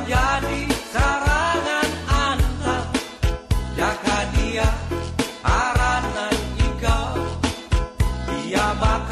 jadi sarangan anta jaga dia aranan engkau. Dia bakal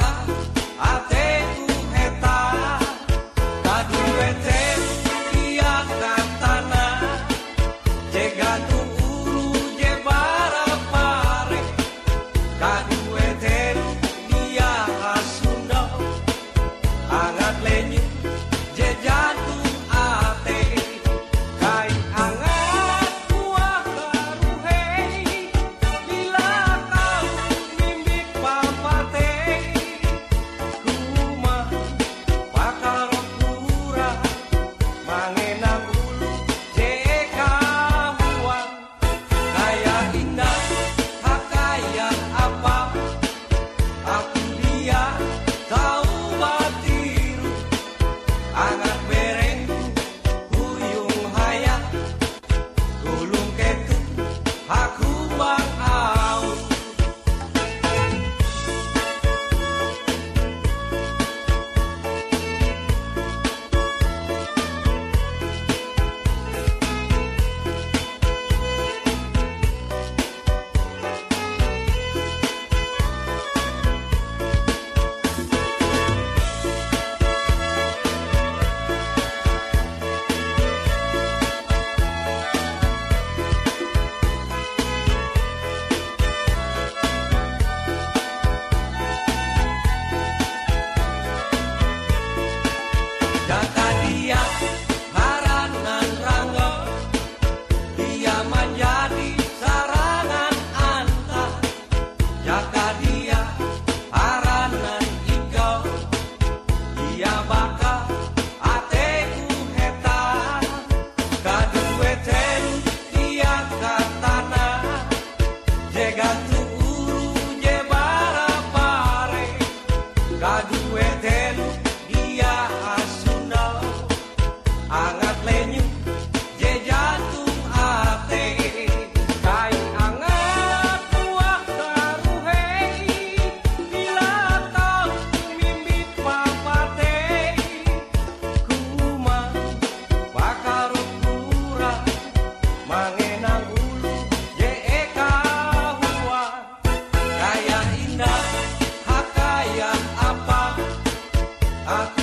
A